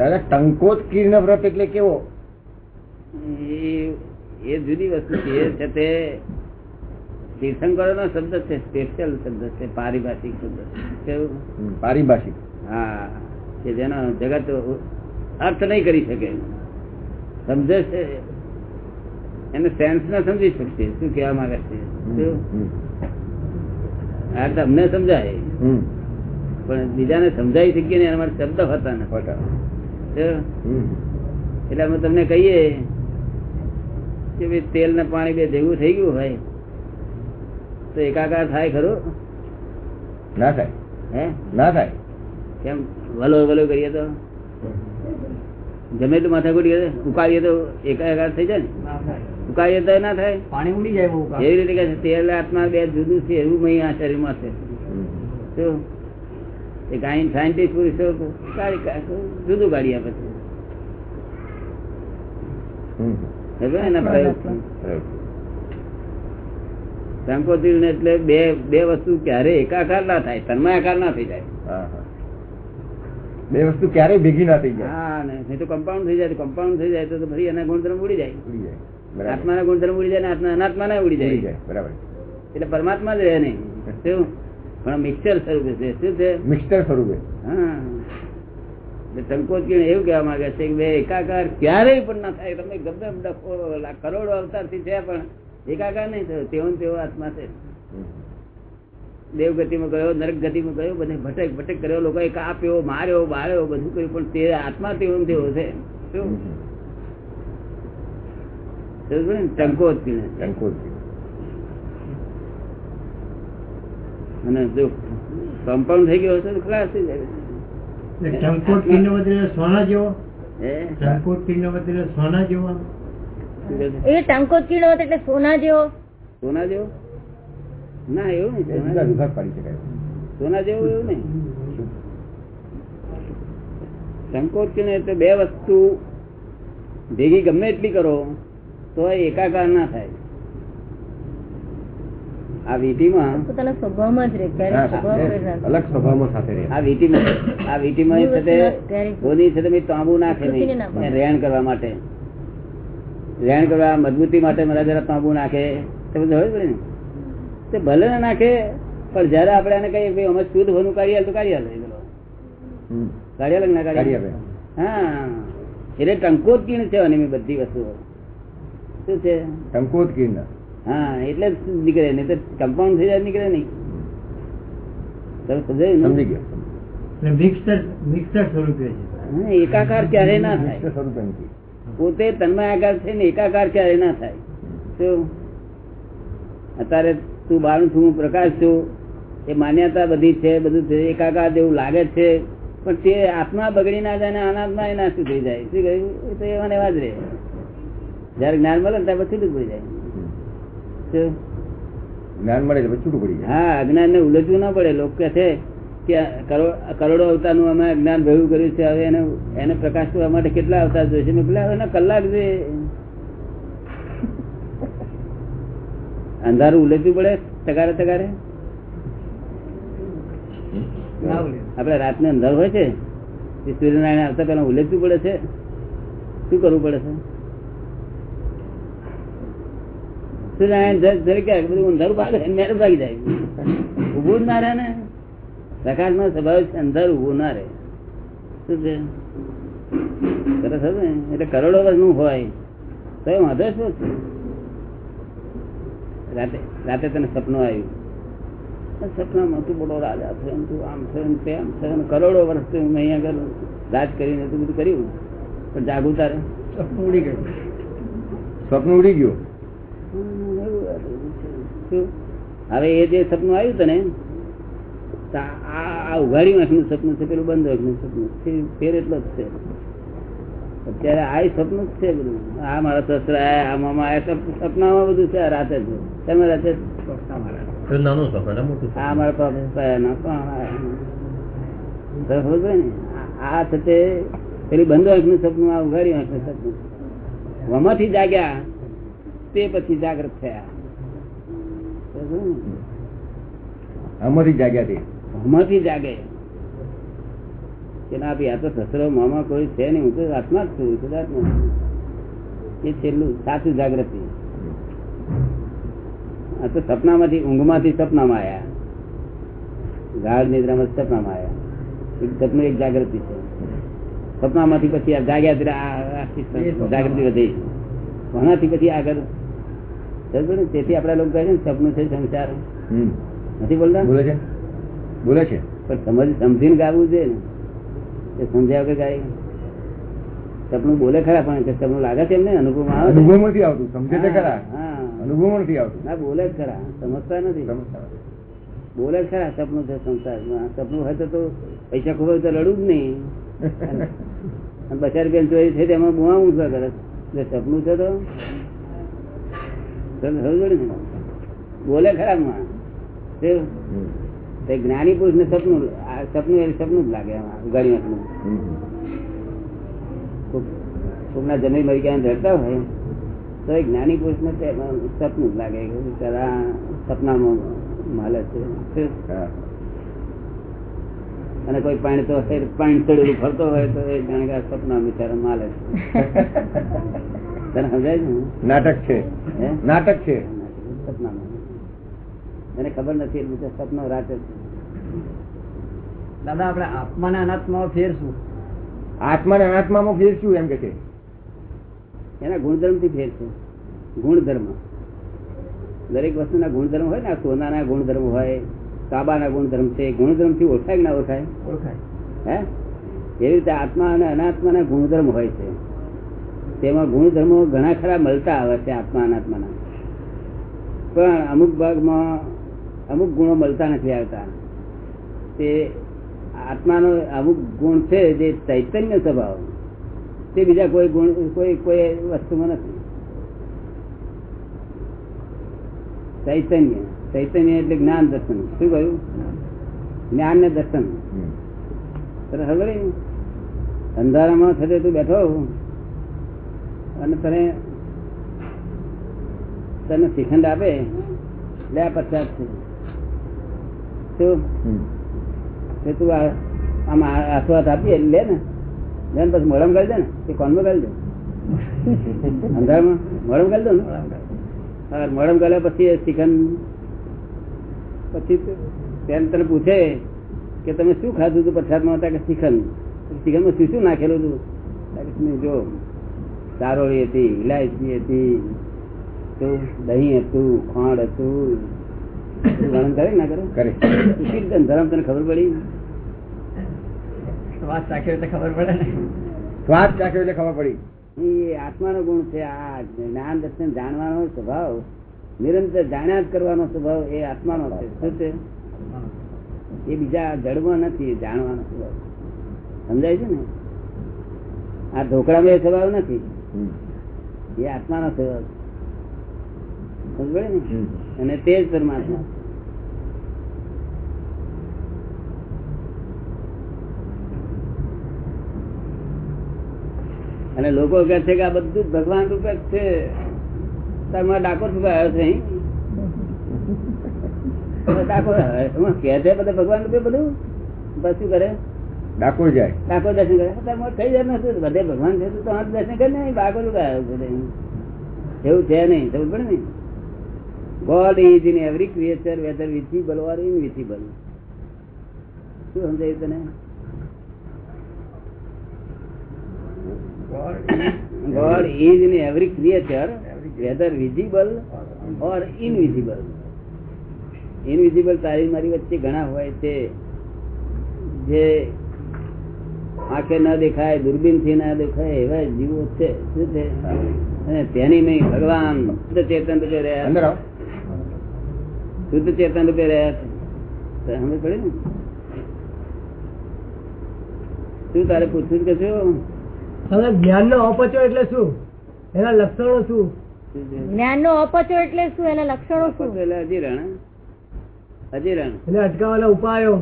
દાદા ટંકોચ કિર્ણ વ્રત એટલે કેવો? એ જુદી વસ્તુ છે. તે તીર્થંકરો નો શબ્દ છે સ્પેશિયલ શબ્દ છે પારિભાષિક શબ્દ છે. પારિભાષિક. હા કે જેનો જગત અર્થ નહીં કરી શકે. સમજે છે? એને સેન્સ ના સમજી શકશે. શું કહેવા માંગે છે? આ તમને સમજાય. પણ બીજાને સમજાવી શકીએ ને એના માટે શબ્દ હોતા નથી. એટલે અમે તમને કહીએ કે ભાઈ તેલ ને પાણી બે ભેગું થઈ ગયું હોય તો એકાકાર થાય ખરો? ના થાય. હે? ના થાય. કેમ? વલો વલો કરીએ તો? ગમે તો માથા કુટીએ ઉકાળીએ તો એકાકાર થઈ જાય ને? ઉકાળીએ તો ના થાય? પાણી ઉડી જાય એવી રીતે કે છે, તેલ આત્મા બે જુદું છે એવું મહી આ શરીરમાં છે. શું એ સાયન્ટિસ્ટ પુરુષો જુદું ગાડી આપે છે. એટલે બે બે વસ્તુ ક્યારે એકાકાર ના થાય તન્માયાકાર ના થઈ જાય. બે વસ્તુ ક્યારે ભેગી ના થઈ જાય. હા નહીં તો કમ્પાઉન્ડ થઈ જાય કમ્પાઉન્ડ થઈ જાય તો ફરી એના ગુણધર્મ ઉડી જાય. ઉડી જાય. આત્માના ગુણધર્મ ઉડી જાય ને અનાત્મા ના ઉડી જાય. જાય બરાબર. એટલે પરમાત્મા જ રહે નહીં. શું? પણ મિક્સર સ્વરૂપે છે. શું છે? મિક્સર સ્વરૂપે. હા. સંકોચ કિરણ એવું કહેવા માંગે છે કે બે એકાકાર ક્યારેય પણ ના થાય. તમે ગમે એમ ડખો કરોડો અવતારથી છે પણ એકાકાર નહીં થયો. તેવો તેવો આત્મા છે. દેવ ગતિમાં ગયો નરક ગતિમાં ગયો બધે ભટક ભટક કર્યો. લોકોએ કાપ્યો માર્યો બાળ્યો બધું કર્યું પણ તે આત્મા તેવો તેવો છે. શું? સંકોચ કિરણ. ટંકોત અને જો કમ્પાઉન્ડ થઈ ગયો હશે તો ખલાસ થઈ જાય. સોના જેવો? સોના જેવો? એ કીડો એટલે સોના જેવો? સોના જેવો? ના એવું નહીં. સોના જેવું. એવું નહીં. સંકોચ એટલે બે વસ્તુ ભેગી ગમે એટલી કરો તો એકાકાર ના થાય. આ વીટીમાં પોતાના સ્વભાવમાં જ રહે ક્યારેક. અલગ સ્વભાવમાં સાથે રહે. આ વીટીમાં આ વીટીમાં સાથે તે મેં તાંબુ નાખે નહીં. પાડે. રેણ કરવા માટે. રહેણ કરવા મજબૂતી માટે મારા જરા તાંબુ નાખે. તે બધું હોય ને? તે ભલે ના નાખે પણ જયારે આપણે એને કહીએ ભાઈ અમે શુદ્ધ હોનું કાઢી હાલ તો કાઢી હાલ કાઢી હાલે ના કાઢી કાઢી હા. એટલે ટંકોત કીણ છે અને બધી વસ્તુઓ. શું છે? ટંકોત કીર્ણ હા એટલે જ નીકળે નહીં તો કમ્પાઉન્ડ થઈ જાય નીકળે નહીં. તમે સમજાયું સમજી ગયો. એકાકાર ક્યારે ના થાય? પોતે તન્માયાકાર છે ને એકાકાર ક્યારે ના થાય? શું? અત્યારે તું બારું છું હું પ્રકાશ છું. એ માન્યતા બધી છે બધું છે એકાકાર જેવું લાગે છે. પણ તે આત્મા બગડી ના જાય ને અનાત્મા એ નાશું થઈ જાય? શું કહ્યું? એ તો એવાને વાત રે રહે. જયારે જ્ઞાન મળે ને ત્યારે પછી પડી જાય. હમ. શું? જ્ઞાન મળે એટલે છૂટું પડી જાય. હા અજ્ઞાન ને ઉલજવું ના પડે. લોકો કહે છે કે કરોડો અવતારનું અમે અજ્ઞાન ભેગું કર્યું છે. હવે એને એને પ્રકાશ કરવા માટે કેટલા અવતાર જોઈશે મેં પેલા એના કલાક જે અંધારું ઉલજવું પડે તગારે તગારે? આપડે રાત ને અંધાર હોય છે? સૂર્યનારાયણ આવતા પેલા ઉલજવું પડે છે? શું કરવું પડે છે? સૂર્યનારાયણ જર- બધું અંધારું ભાગે મેળ ભાગી જાય. ઉભું જ ના રહે ને. પ્રકાશ નો સ્વભાવ અંધારું ઉભું ના રહે. શું છે? સરસ હતું એટલે કરોડો વર્ષનું હોય તો એ વાંધો શું છે? રાતે રાતે તને સપનું આવ્યું. સપનામાં તું બોલો રાજા છે એમ તું આમ છે તેમ છે કરોડો વર્ષથી મેં અહીંયા ગયો રાજ કરીને તું બધું કર્યું. પણ જાગું તારે. ઉડી ગયું. સ્વપ્ન ઉડી ગયું. શું? હવે એ જે સપનું આવ્યું તને આ આ ઉઘાડી આંખનું સપનું છે પેલું? બંધ આંખનું સપનું. છે ફેર એટલો જ છે. અત્યારે આ સપનું જ છે બધું. આ મારા સસરા આ મામા આયા, સપનામાં બધું છે રાતે છે તમે રાતે નાનું સપન મોટું આ મારા ના? આ- આ પેલી બંધ આંખનું સપનું આ ઉઘાડી આંખનું સપનું. વમાંથી જાગ્યા તે પછી જાગૃત થયા? આમાંથી જાગ્યા તે જાગે. કે ના ભાઈ આ તો સસરો મામા કોઈ છે નહીં. હું તો આત્મા જ છું શુદ્ધાત્મા એ છેલ્લું સાચું જાગૃતિ. આ તો સપનામાંથી ઊંઘમાંથી સપનામાં આવ્યા ગાઢ નિદ્રામાં સપનામાં આવ્યા એક સપનું એક જાગૃતિ છે. સપનામાંથી પછી આ જાગ્યા ત્યારે આ જાગૃતિ વધી. કોનાથી પછી આગળ? તેથી આપડા લોકો કહે છે સપનું છે સંસાર. નથી બોલતા? બોલે છે? બોલે છે? પણ સમજ સમજીને ગાવું છે ને એ સમજ્યા વગર ગાય. સપનું બોલે ખરા પણ કે સપનું લાગે છે એમને? અનુભવમાં આવે અનુભવ નથી આવતું સમજે છે ખરા? અનુભવ નથી આવતું. ના બોલે જ ખરા સમજતા નથી. બોલે ખરા સપનું છે સંસારમાં. સપનું હોય તો પૈસા ખૂબ તો લડવું જ નહીં. બચાર બેન એ છે તેમાં બુવા ઊંચા કરે સપનું છે તો બોલે ખરાબમાં જ્ઞાની પુરુષ ને સપનું સપનું એ સપનું જ લાગે ઉગાડી નાખનું કોકના જમીન મરી ગયા ધરતા હોય તો એ જ્ઞાની પુરુષ ને સપનું જ લાગે તારા સપનામાં માલે છે. અને કોઈ પાણી તો હોય, પાણી ચડેલું ફરતો હોય તો એ જાણે સપના બિચારા માલે છે. તને સમજાય ને? નાટક છે. નાટક છે. સપનામાં ખબર નથી એટલે સપનો રાતે દાદા આપણે આત્મા ને અનાત્મા ફેર આત્મા ને અનાત્મામાં ફેર શું એમ કે છે. એના ગુણધર્મથી ફેરશું. ગુણધર્મ. દરેક વસ્તુના ગુણધર્મ હોય ને સોના સોનાના ગુણધર્મ હોય તાંબાના ગુણધર્મ છે ગુણધર્મથી ઓળખાય કે ના ઓળખાય? ઓળખાય. હે? એવી રીતે આત્મા અને અનાત્માના ગુણધર્મ હોય છે. તેમાં ગુણધર્મો ઘણા ખરા મળતા આવે છે આત્મા અનાત્માના. પણ અમુક ભાગમાં અમુક ગુણો મળતા નથી આવતા. તે આત્માનો અમુક ગુણ છે જે ચૈતન્ય સ્વભાવ. તે બીજા કોઈ ગુણ કોઈ કોઈ વસ્તુમાં નથી. ચૈતન્ય. ચૈતન્ય એટલે જ્ઞાન દર્શન. શું કહ્યું? જ્ઞાન ને દર્શન? અંધારામાં થતે તું બેઠો અને તને તને શ્રીખંડ આપે? લે પચાસ છે. તું આમ આશીર્વાદ આપીએ લે ને. લે ને પછી મોડમ કરી દે ને. તે કોનમાં કરી દે? અંધારમાં? મોડમ કરી દો ને. મોડમ કર્યા પછી એ શ્રીખંડ પછી તેમ તને પૂછે કે તમે શું ખાધું હતું પ્રસાદમાં? હતા કે શ્રીખંડ. શ્રીખંડમાં શું શું નાખેલું હતું જો ચારોળી હતી ઇલાયચી હતી દહીં હતું ખાંડ હતું. વર્ણન કરે ના કરે? કરે. ધરમ તને ખબર પડી? વાત ચાખ્યો એટલે ખબર પડે ને. સ્વાદ ચાખ્યો એટલે ખબર પડી. એ આત્માનો ગુણ છે આ જ્ઞાન દર્શન જાણવાનો સ્વભાવ નિરંતર જાણ્યા જ કરવાનો સ્વભાવ એ આત્માનો છે. શું છે? એ બીજા જડમાં નથી જાણવાનો સ્વભાવ. સમજાય છે ને? આ ઢોકળામાં એ સ્વભાવ નથી. એ આત્માનો છે. ને? અને તે જ પરમાત્મા અને લોકો કહે છે કે આ બધું ભગવાન રૂપે છે. તારમાં ડાકોર રૂપે આવ્યો છે ડાકોર કે છે બધા ભગવાન રૂપે બધું? બસ શું કરે? ડાકોર જાય. ડાકોર દર્શન કરે. કઈ જાય નથી બધે ભગવાન છે તો હાથ દર્શન કરે નહીં. ડાકોર. એવું છે નહીં. સમજ પડે ને? God is in every creature whether visible or invisible શું સમજાય તને? God is in every creature whether visible or invisible invisible તારી મારી વચ્ચે ઘણા હોય છે. જે આંખે ના દેખાય દૂરબીનથી ના દેખાય એવા જીવો છે. શું છે? અને તેની નહીં ભગવાન શુદ્ધ ચેતન રૂપે રહ્યા શુદ્ધ ચેતન રૂપે રહ્યા છે. સમજ પડે ને? શું તારે પૂછ્યું કે શું? જ્ઞાન નો અપચો એટલે શું? એના લક્ષણો શું? જ્ઞાન નો અપચો એટલે શું? એના લક્ષણો શું? એટલે અજીરણ. અજીરણ. એટલે અટકાવવાના ઉપાયો.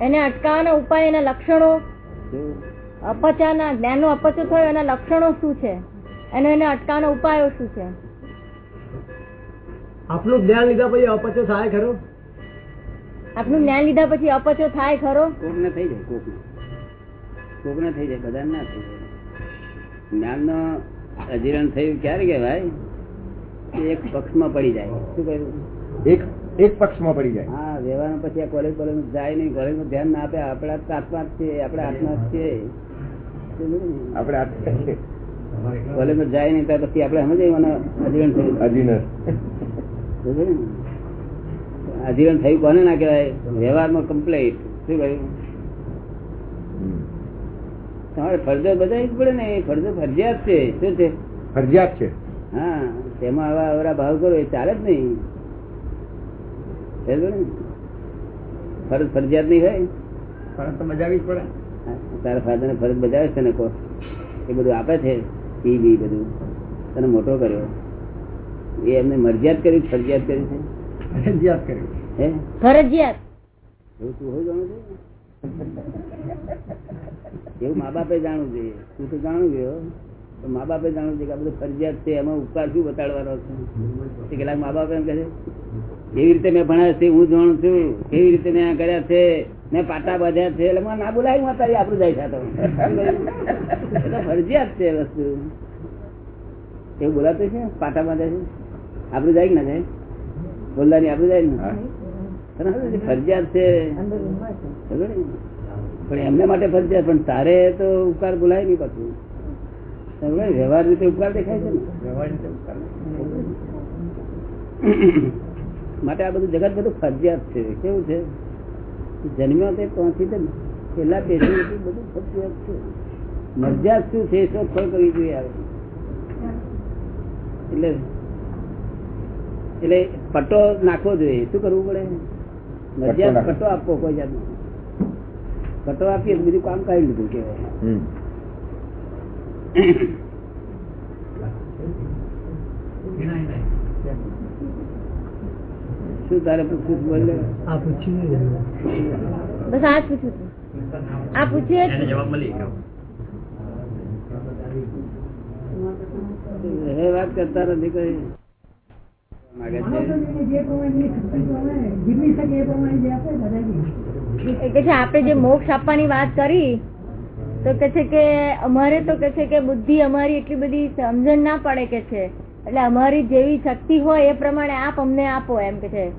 એને અટકાવવાના ઉપાય એના લક્ષણો? અપચાના જ્ઞાનનું અપચો થયો એના લક્ષણો શું છે? એનો એને અટકાવવાનો ઉપાયો શું છે? આપનું જ્ઞાન લીધા પછી અપચો થાય ખરો? આપનું જ્ઞાન લીધા પછી અપચો થાય ખરો? કોકને થઈ જાય કોક કોક ને થઈ જાય બધા ના થઈ જાય. જ્ઞાનનો અજીરણ થયું ક્યારે કેવાય કે એક પક્ષમાં પડી જાય. શું કહ્યું? એક એક પક્ષમાં પડી જાય. હા વ્યવહાર પછી આ કોલેજ કોલેજ જાય નહીં. કોલેજનું ધ્યાન ના આપે. આપણે આત્મા છીએ આપણે આત્મા સમજ્યું આપણે કોલેજમાં જાય નહીં ત્યાર પછી આપણે સમજાય મને અજીવન થયું. અજીવન અજીવન થયું કોને ના કહેવાય? વ્યવહારમાં કમ્પ્લેટ શું કહ્યું? તમારે ફરજો બધા જ પડે ને. એ ફરજો ફરજિયાત છે. શું છે? ફરજિયાત છે. હા તેમાં આવા અવરા ભાવ કરો એ ચાલે જ નહીં? ફરજ ફરજિયાત નહીં હોય? ફરજ તો બજાવી જ પડે. તારા ફાધર ફરજ બજાવે છે ને કો? એ બધું આપે છે? એ બી બધું. તને મોટો કર્યો. એ એમને મરજિયાત કરી ફરજિયાત કરી છે? ફરજિયાત કર્યું હે? ફરજિયાત. એવું તું હોય જાણું છે? એવું મા બાપે જાણવું જોઈએ તું તો જાણવું ગયો તો મા બાપે જાણવું જોઈએ કે આ બધું ફરજિયાત છે. એમાં ઉપકાર શું બતાડવાનો છે? કેટલાક મા બાપ એમ કહે છે. એવી રીતે મેં ભણ્યા છે હું જાણું છું. કેવી રીતે મેં કર્યા છે મેં પાટા બાંધ્યા છે. એટલે ના બોલાય હું તારી આપણું જાય છે તો. ફરજિયાત છે વસ્તુ. એવું બોલાતું છે પાટા બાંધ્યા છે? આપણું જાય ના જાય? બોલવાની આપણું જાય ને? ફરજિયાત છે? પણ એમને માટે ફરજિયાત પણ તારે તો ઉપકાર બોલાય નહીં પાછું. વ્યવહાર રીતે ઉપકાર દેખાય છે ને? માટે આ બધું જગત બધું ફરજિયાત છે. કેવું છે? જન્મ્યો તે પહોંચી જ પેલા પેઢી બધું ફરજિયાત છે. મરજિયાત શું છે શું શોધખોળ કરવી જોઈએ આવે એટલે એટલે પટ્ટો નાખવો જોઈએ. શું કરવું પડે? મરજિયાત. પટ્ટો આપવો કોઈ જાત પટ્ટો આપીએ તો બીજું કામ કાઢી લીધું કેવાય હમ. શું તારે પૂછવું બોલે આ પૂછ્યું બસ આ જ પૂછ્યું આ પૂછ્યું એને જવાબ મળી ગયો. એ વાત કરતા નથી કોઈ. આપણે જે મોક્ષ આપવાની વાત કરી તો કે છે કે અમારે તો કે છે કે બુદ્ધિ અમારી એટલી બધી સમજણ ના પડે કે છે. એટલે અમારી જેવી શક્તિ હોય એ પ્રમાણે આપ અમને આપો એમ કે છે.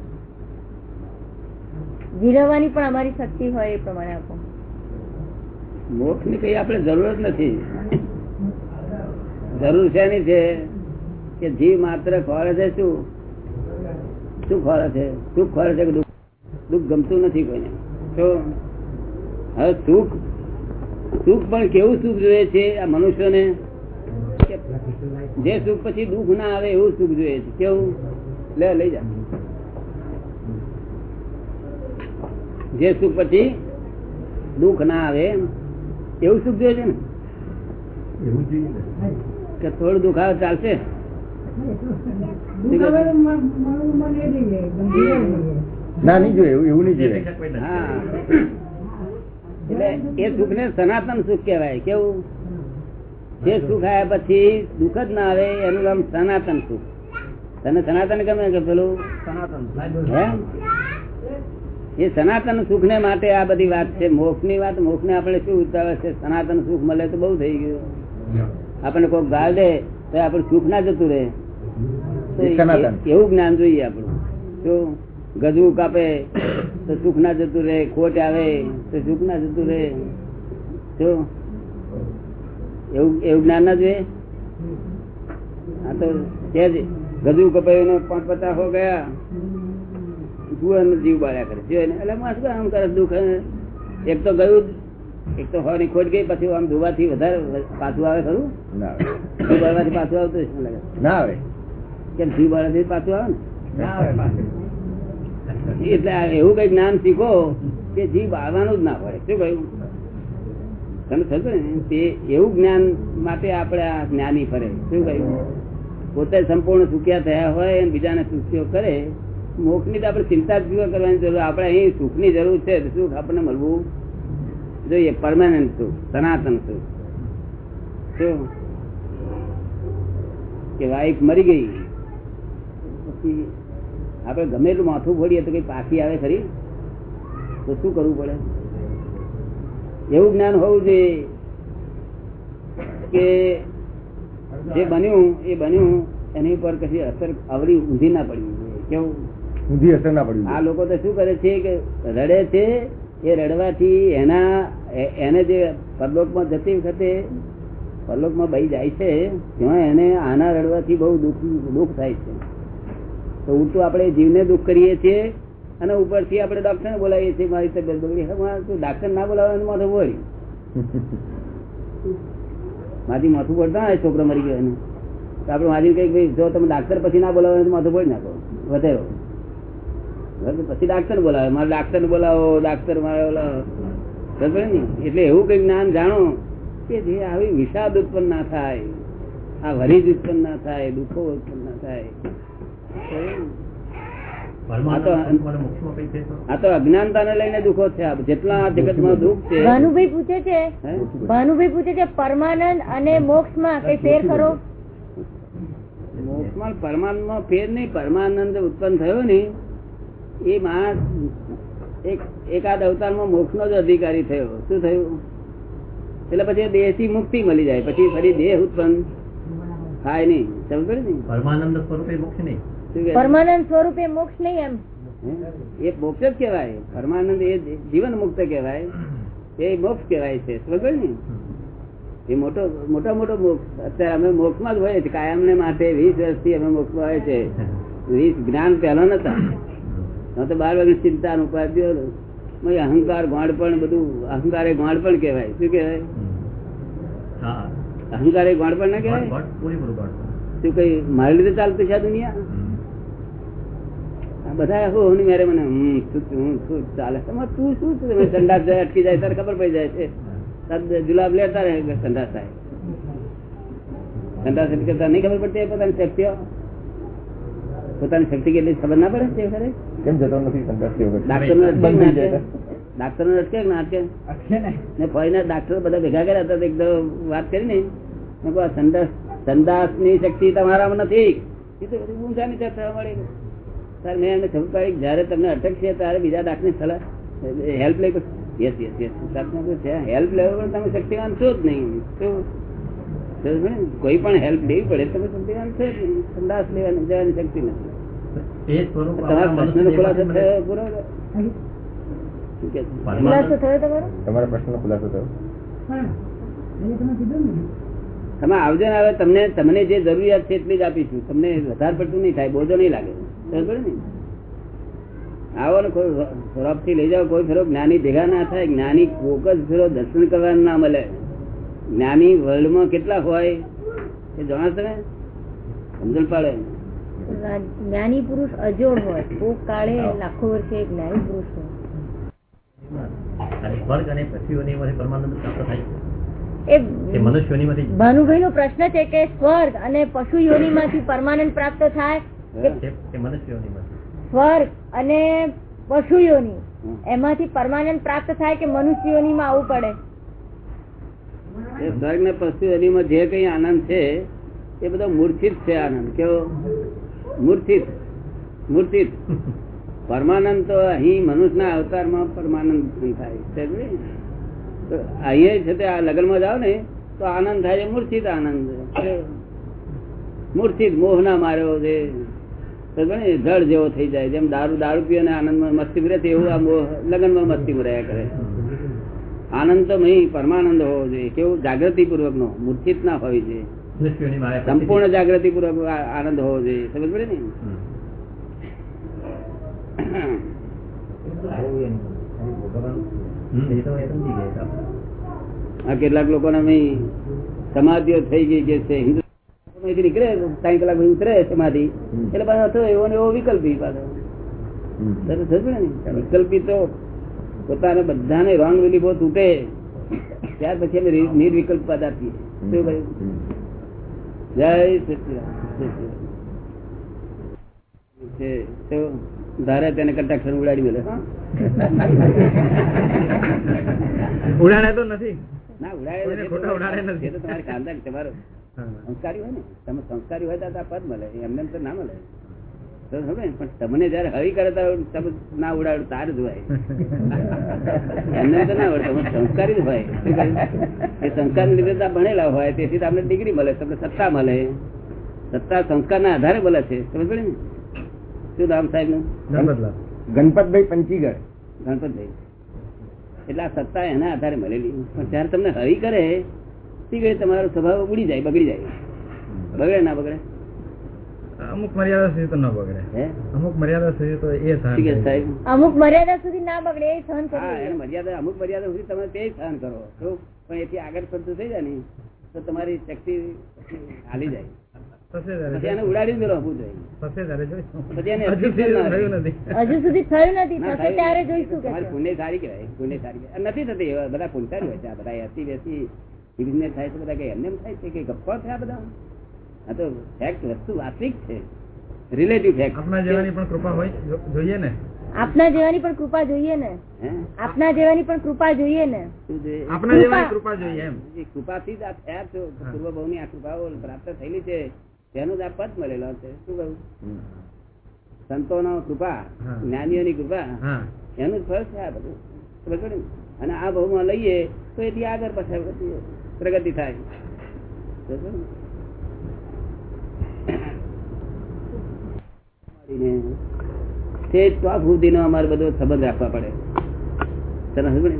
જીરવવાની પણ અમારી શક્તિ હોય એ પ્રમાણે આપો. મોક્ષની કઈ આપણે જરૂર નથી. જરૂર શેની છે? કે જીવ માત્ર ખોરે છે શું? શું ખોરે છે? સુખ ખોરે છે કે દુઃખ? ગમતું નથી કોઈને. તો હવે સુખ સુખ પણ કેવું સુખ જોઈએ છે આ મનુષ્યને? જે સુખ પછી દુઃખ ના આવે એવું સુખ જોઈએ છે. કેવું? લે લઈ જા. જે સુખ પછી દુઃખ ના આવે એવું સુખ જોઈએ છે ને? એવું જોઈએ કે થોડું દુઃખ આવે ચાલશે. ના નહીં જોઈએ એવું નહીં જોઈએ. હા. એટલે એ સુખ ને સનાતન સુખ કહેવાય. કેવું? જે સુખ આવ્યા પછી દુઃખ જ ના આવે એનું નામ સનાતન સુખ. તને સનાતન ગમે કે પેલું? સનાતન એ સનાતન સુખ ને માટે આ બધી વાત છે. મોક્ષની વાત મોક્ષ ને આપણે શું ઉતાવે છે? સનાતન સુખ મળે તો બહુ થઈ ગયું. આપણને કોઈ ગાળ દે તો આપણે સુખ ના જતું રહે. એવું જ્ઞાન જોઈએ આપણું. શું ગજવું કાપે તો સુખ ના જતું રહે. ખોટ આવે તો સુખ ના જતું રહે. તો એવું એવું જ્ઞાન ના જોઈએ? આ તો છે જ. ગજવું કપાયું ને પાંચ પચાસ હો ગયા. જીવ બાળ્યા કરે. જુએ એટલે માસ આમ કરે દુઃખ એક તો ગયું એક તો હોય ખોટ ગઈ પછી આમ ધોવાથી વધારે પાછું આવે ખરું? ના જીવ બાળવાથી પાછું આવતું શું લાગે. ના આવે. કેમ જીવ બાળવાથી પાછું આવે ને? ના આવે એટલે એવું કઈ જ્ઞાન શીખો કે જીવ બાળવાનું જ ના પડે. શું કહ્યું? તમે થતું ને તે એવું જ્ઞાન માટે આપણે આ જ્ઞાની ફરે. શું કહ્યું? પોતે સંપૂર્ણ સુખ્યા થયા હોય અને બીજાને સુખ્યો કરે મોક્ષની તો આપણે ચિંતા જ કરવાની જરૂર. આપણે અહીં સુખની જરૂર છે સુખ આપણને મળવું જોઈએ. પરમાનન્ટ સુખ સનાતન સુખ. શું? કે વાઈફ મરી ગઈ પછી આપણે ગમે એટલું માથું ફોડીએ તો કઈ પાછી આવે ખરી? તો શું કરવું પડે? એવું જ્ઞાન હોવું જોઈએ કે જે બન્યું એ બન્યું એની ઉપર કશી અસર આવડી ઊંધી ના પડવી જોઈએ. કેવું? ઊંધી અસર ના પડવી આ લોકો તો શું કરે છે કે રડે છે એ રડવાથી એના એને જે પરલોકમાં જતી વખતે પરલોકમાં બહી જાય છે ત્યાં એને આના રડવાથી બહુ દુઃખ દુઃખ થાય છે. તો ઉલટું આપણે જીવને દુઃખ કરીએ છીએ અને ઉપરથી આપણે ડોક્ટરને બોલાવીએ છીએ, મારી તબિયત બગડી. તું ડાક્ટર ના બોલાવે માથું બોલી. માથી માથું પડતા હોય, છોકરો મરી ગયો એને. તો આપણે માજી કઈ ભાઈ, જો તમે ડાક્ટર પછી ના બોલાવો તો માથું પડી નાખો. વધારો. પછી ડાક્ટર બોલાવે. મારે ડાક્ટર બોલાવો ડાક્ટર મારે બોલાવો. બરાબર ને? એટલે એવું કઈ જ્ઞાન જાણો કે જે આવી વિષાદ ઉત્પન્ન ના થાય, આ વરીજ ઉત્પન્ન ના થાય, દુઃખો ઉત્પન્ન ના થાય. આ તો- સ્વરૂપમાં મોક્ષમાં કઈ છે તો? આ તો અજ્ઞાનતાને લઈને દુઃખો છે. જેટલા આ જગતમાં દુઃખ છે ભાનુભાઈ પૂછે છે ભાનુભાઈ પૂછે છે પરમાનંદ અને મોક્ષમાં કઈ ફેર ખરો? પરમાનંદ પરમાનંદમાં ફેર નહીં પરમાનંદ ઉત્પન્ન થયો ને એ માણસ એકાદ અવતારમાં મોક્ષ નો જ અધિકારી થયો. શું થયું? એટલે પછી દેહથી મુક્તિ મળી જાય. પછી ફરી દેહ ઉત્પન્ન થાય નહીં. સમજ પડે ને? પરમાનંદ સ્વરૂપે મોક્ષ નહીં? પરમાનંદ સ્વરૂપે મોક્ષ નહીં એમ. એ મોક્ષ જ કેવાય પરમાનંદ એ જીવન મુક્ત કેવાય એ મોક્ષ કેવાય છે. સમજ ને? એ મોટો મોટો મોટો મોક્ષ. અત્યારે અમે મોક્ષમાં જ હોય છે કાયમ ને માટે વીસ વર્ષથી અમે મોક્ષમાં હોય છે વીસ જ્ઞાન પહેલો નતા. તો બાર વાગે ચિંતા નું મય અહંકાર ગોંડ પણ બધું અહંકાર એ ગોંડ પણ કહેવાય. શું કહેવાય? અહંકાર એ ગોંડ પણ ના કહેવાય? ગોળ. શું કઈ મારી રીતે ચાલતું છે આ દુનિયા? બધા હું મેરે મને શું હું શું ચાલે? તમારે તું શું છે? તમે સંડાસ જાય અટકી જાય તારે ખબર પડી જાય છે. તાર જુલાબ લેતા રહે સંડાસ થાય. સંડાસ એટલે કરતા નહીં ખબર પડતી પોતાની શક્તિઓ પોતાની શક્તિ કેટલી ખબર ના પડે છે ખરે કેમ જતો નથી સંદાસી ડાક્ટર નો અટકે બંધ ના થઈ અટકે? જાય ડાક્ટર નો અટકે ના અટકે? ને. ફોરીના ડાક્ટર બધા ભેગા કર્યા હતા એકદમ વાત કરી ને. સંડાસ સંદાસની શક્તિ તમારામાં નથી. નીચે થવા મળી ત્યારે મેં એમને ખબર પડી જયારે તમને અટક છે ત્યારે બીજા ડાક્ટર સલાહ હેલ્પ લઈ યસ યસ યસ હેલ્પ લેવા પણ તમે શક્તિવાન છો જ નહીં? કોઈ પણ હેલ્પ લેવી પડે તમે શક્તિવાન છો જ નહીં. સંદાસ લેવાની જવાની શક્તિ નથી. તમારા પ્રશ્નનો ખુલાસો થયો પૂરો? શું કે? છે? ખુલાસો થયો તમારો? તમારા પ્રશ્નનો ખુલાસો થયો. તમે આવજો ને હવે. તમને તમને જે જરૂરિયાત છે એટલી જ આપીશું. તમને વધારે પડતું નહીં થાય. બોજો નહીં લાગે. આવો ને કોઈ ખોરાકથી લઈ જાઓ કોઈ ફેરો જ્ઞાની ભેગા ના થાય જ્ઞાની કોક જ ફેરો દર્શન કરવાનું ના મળે. જ્ઞાની વર્લ્ડમાં કેટલા હોય એ જાણો તમે સમજણ પાડે. જ્ઞાની પુરુષ અજોડ હોય કોક કાળે લાખો વર્ષે જ્ઞાની પુરુષ હોય. અને સ્વર્ગ અને પૃથ્વીઓની પરમાનંદ પ્રાપ્ત થાય છે. ભાનુભાઈ નો પ્રશ્ન છે કે સ્વર્ગ અને પશુ યોની માંથી પરમાનન્ટ પ્રાપ્ત થાય સ્વર્ગ અને પશુઓની. એમાંથી પરમાનન્ટ પ્રાપ્ત થાય કે મનુષ્યમાં આવવું પડે સ્વર્ગ ને પશુઓની માં જે કઈ આનંદ છે એ બધો મૂર્છિત છે આનંદ. કેવો? મૂર્છિત. મૂર્છિત. પરમાનંદ તો અહીં મનુષ્યના અવતારમાં પરમાનંદ થાય અહીંયા છે તે આ લગ્નમાં જાઓ ને તો આનંદ થાય છે મૂર્છિત આનંદ. મૂર્છિત મોહ ના માર્યો છે? જળ જેવો થઈ જાય. જેમ દારૂ દારૂ પીએ ને આનંદમાં મસ્તી રહે એવું આ લગ્નમાં મસ્તી રહ્યા કરે. આનંદ તો નહીં પરમાનંદ હોવો જોઈએ. કેવું? જાગૃતિ પૂર્વક નો મૂર્છિત ના હોવી જોઈએ સંપૂર્ણ જાગૃતિ પૂર્વક આ- આનંદ હોવો જોઈએ. સમજ પડે ને? કેટલાક લોકો સમાધિઓ થઈ ગઈ કે છે. હિન્દુ નીકળે સાઈ કલાક પછી ઉતરે સમાધિ. એટલે પાછો એવો ને એવો વિકલ્પી પાછો. વિકલ્પી તો પોતાને બધાને રોંગ બિલીફો તૂટે. ત્યાર પછી અમે નિર્વિકલ્પ પદ આપીએ. શું કહ્યું જય તો ધારે તેને કટાક્ષર ઉડાડી મેલે. ઉડાડે તો નથી. ના ઉડાડે ખોટા ઉડાડે નથી. તમારે કાંદા તમારો. સંસ્કારી હોય ને તમે સંસ્કારી હોય તો આ પદ મળે એમને તો ના મળે. ને? પણ તમને જયારે હરી કરે તો તમે ના ઉડાડો તાર જ હોય. એમને તો ના ઉડે તમે સંસ્કારી જ હોય. એ સંસ્કાર લીધે ભણેલા હોય તેથી તમને ડિગ્રી મળે તમને સત્તા મળે. સત્તા સંસ્કારના આધારે મળે છે સમજ પડે ને? શું નામ સાહેબનું ગણપતભાઈ પંચીગઢ. ગણપતભાઈ. એટલે આ સત્તા એના આધારે મળેલી. પણ જયારે તમને હરી કરે તે ગઈ તમારો સ્વભાવ ઉડી જાય બગડી જાય. બગડે ના બગડે? અમુક મર્યાદા સુધી તો ના બગડે. અમુક મર્યાદા સુધી તો એ સહન કરી અમુક મર્યાદા સુધી ના બગડે એ સહન હા એને મર્યાદા અમુક મર્યાદા સુધી તમે તે સહન કરો. તો પણ એથી આગળ પડતું થઈ જાય ને તો તમારી શક્તિ હાલી જાય. નથી. થતી બધા પુણ્યસારી હોય છે બધા એસી બેસી બિઝનેસ થાય છે બધા કઈ એમને થાય છે કે ગપ્પા છે આ બધા? આ તો ફેક્ટ વસ્તુ વાસ્તવિક છે. રિલેટિવ ફેક્ટ આપના જેવાની પણ કૃપા હોય જોઈએ ને? આપના જેવાની પણ કૃપા જોઈએ ને? આપના જેવાની પણ કૃપા જોઈએ ને? આપના જેવાની કૃપા જોઈએ એમ. કૃપાથી જ આ થયા છો. પૂર્વ પૂર્વ ભાવની આ કૃપાઓ પ્રાપ્ત થયેલી છે. તેનો જ આ પદ મળેલો છે. શું કહ્યું સંતોનો કૃપા. જ્ઞાનીઓની કૃપા એનું જ ફળ છે આ બધું. ને? અને આ ભાવમાં લઈએ તો એથી આગળ પાછળ પ્રગતિ થાય. તે ટોપ સુધીનો અમારે બધો સંબંધ રાખવા પડે. તને ખબર ને?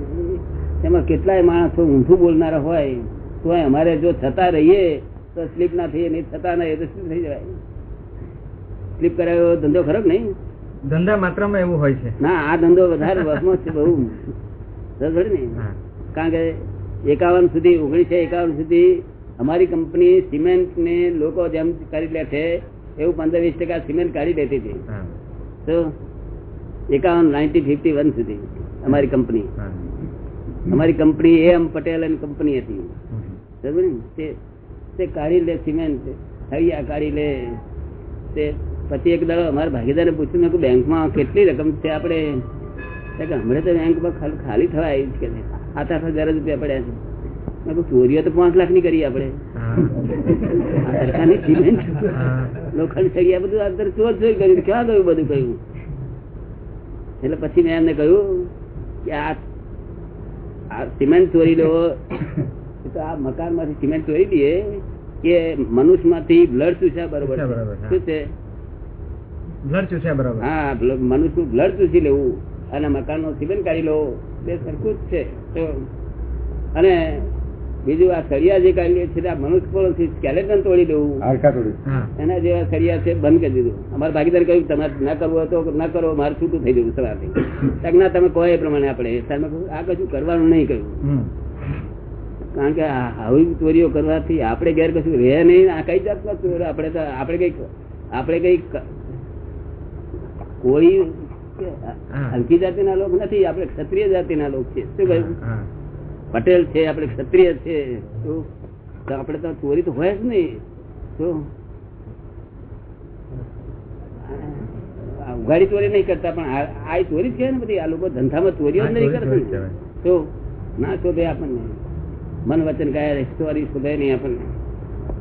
એમાં કેટલાય માણસો ઊંધું બોલનારા હોય તો અમારે જો થતા રહીએ તો સ્લીપ ના થઈએ નહીં થતા નહીં તો સ્લીપ થઈ જવાય. સ્લીપ કરાયો ધંધો ખરો નહીં? ધંધા માત્રામાં એવું હોય છે. ના આ ધંધો વધારે વસમો છે બહુ. સમજ ને કારણ કે એકાવન સુધી ઓગણીસો એકાવન સુધી અમારી કંપની સિમેન્ટ ને લોકો જેમ કરી લે છે એવું પંદર વીસ ટકા સિમેન્ટ કાઢી લેતી હતી. તો એકાવન નાઇન્ટીન ફિફ્ટી વન સુધી અમારી કંપની. અમારી કંપની એમ પટેલ એની કંપની હતી. સમજ ને? તે કાઢી લે સિમેન્ટ થળિયા કાઢી લે. તે પછી એક દાડો અમારા ભાગીદારે પૂછ્યું મેં બેંકમાં કેટલી રકમ છે આપણે? હમણાં તો બેંકમાં ખાલી ખાલી થવા આવી છે. સાત આઠ હજાર રૂપિયા પડ્યા છે. ચોરીઓ તો પાંચ લાખની કરી આપણે. હા. આ સરકારની સિમેન્ટ. હા. લોખંડ સળિયા બધું અંદર ચોર ચોર કર્યું. ક્યાં ગયું બધું કહ્યું એટલે પછી મેં એમને કહ્યું કે આ સિમેન્ટ ચોરી લો. તો આ મકાનમાંથી સિમેન્ટ ચોરી દઈએ કે મનુષ્યમાંથી બ્લડ ચૂસ્યા બરોબર શું છે? બ્લડ ચૂસ્યા બરોબર. હા મનુષ્ય બ્લડ ચૂસી લેવું. અને મકાન નો સીબન કાઢી લો તે સરખું જ છે. અને બીજું આ સળિયા જે કાઢીએ છે આ મનુષ્ય પણ સ્કેલેટન તોડી દેવું. એના જેવા સળિયા છે બંધ કરી દીધું. અમારા ભાગીદાર કહ્યું તમારે ના કરવું હોય તો ના કરો મારે છૂટું થઈ જવું સવારથી. ના તમે કહો એ પ્રમાણે આપણે ત્યારે આ કશું કરવાનું નહીં કહ્યું. કારણ કે આવી ચોરીઓ કરવાથી આપણે ઘેર કશું રહે નહીં આ કઈ જાતનો ચોર આપણે તો આપણે કંઈક આપણે કંઈક કોઈ. હલકી જાતિના લોક નથી આપણે ક્ષત્રિય જાતિના લોક છે. શું કહ્યું? પટેલ છે આપણે ક્ષત્રિય છે. તો આપણે તો ચોરી તો હોય જ નહીં. તો ઉઘાડી ચોરી નહીં કરતા પણ આ ચોરી છે ને બધી. આ લોકો ધંધામાં ચોરીઓ નહીં કરતા. તો ના શોભે આપણને. મન વચન કયા ચોરી શોભે નહીં આપણને.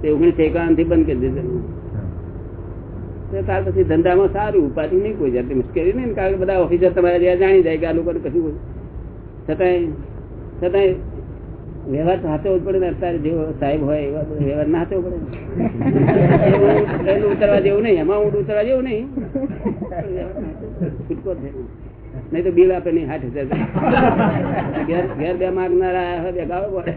તે ઓગણીસો એકાવનથી બંધ કરી દીધું હા. તો ત્યાર પછી ધંધામાં સારું, ઉપાધિ નહીં કોઈ જાતની મુશ્કેલી નહીં કારણ કે બધા ઓફિસર તમારે ત્યાં જાણી જાય કે આ લોકોને કશું છતાંય છતાંય વ્યવહાર જ પડે ને અત્યારે જેવો સાહેબ હોય એવા વ્યવહાર ના હાથો પડે એનું ઉતરવા જેવું નહીં, એમાં ઊંડ ઉતરવા જેવું નહીં. છૂટકો નહીં. તો બિલ આપે નહીં હાથ ઘેર ઘેર બે માગનારા બે ગાળો પડે.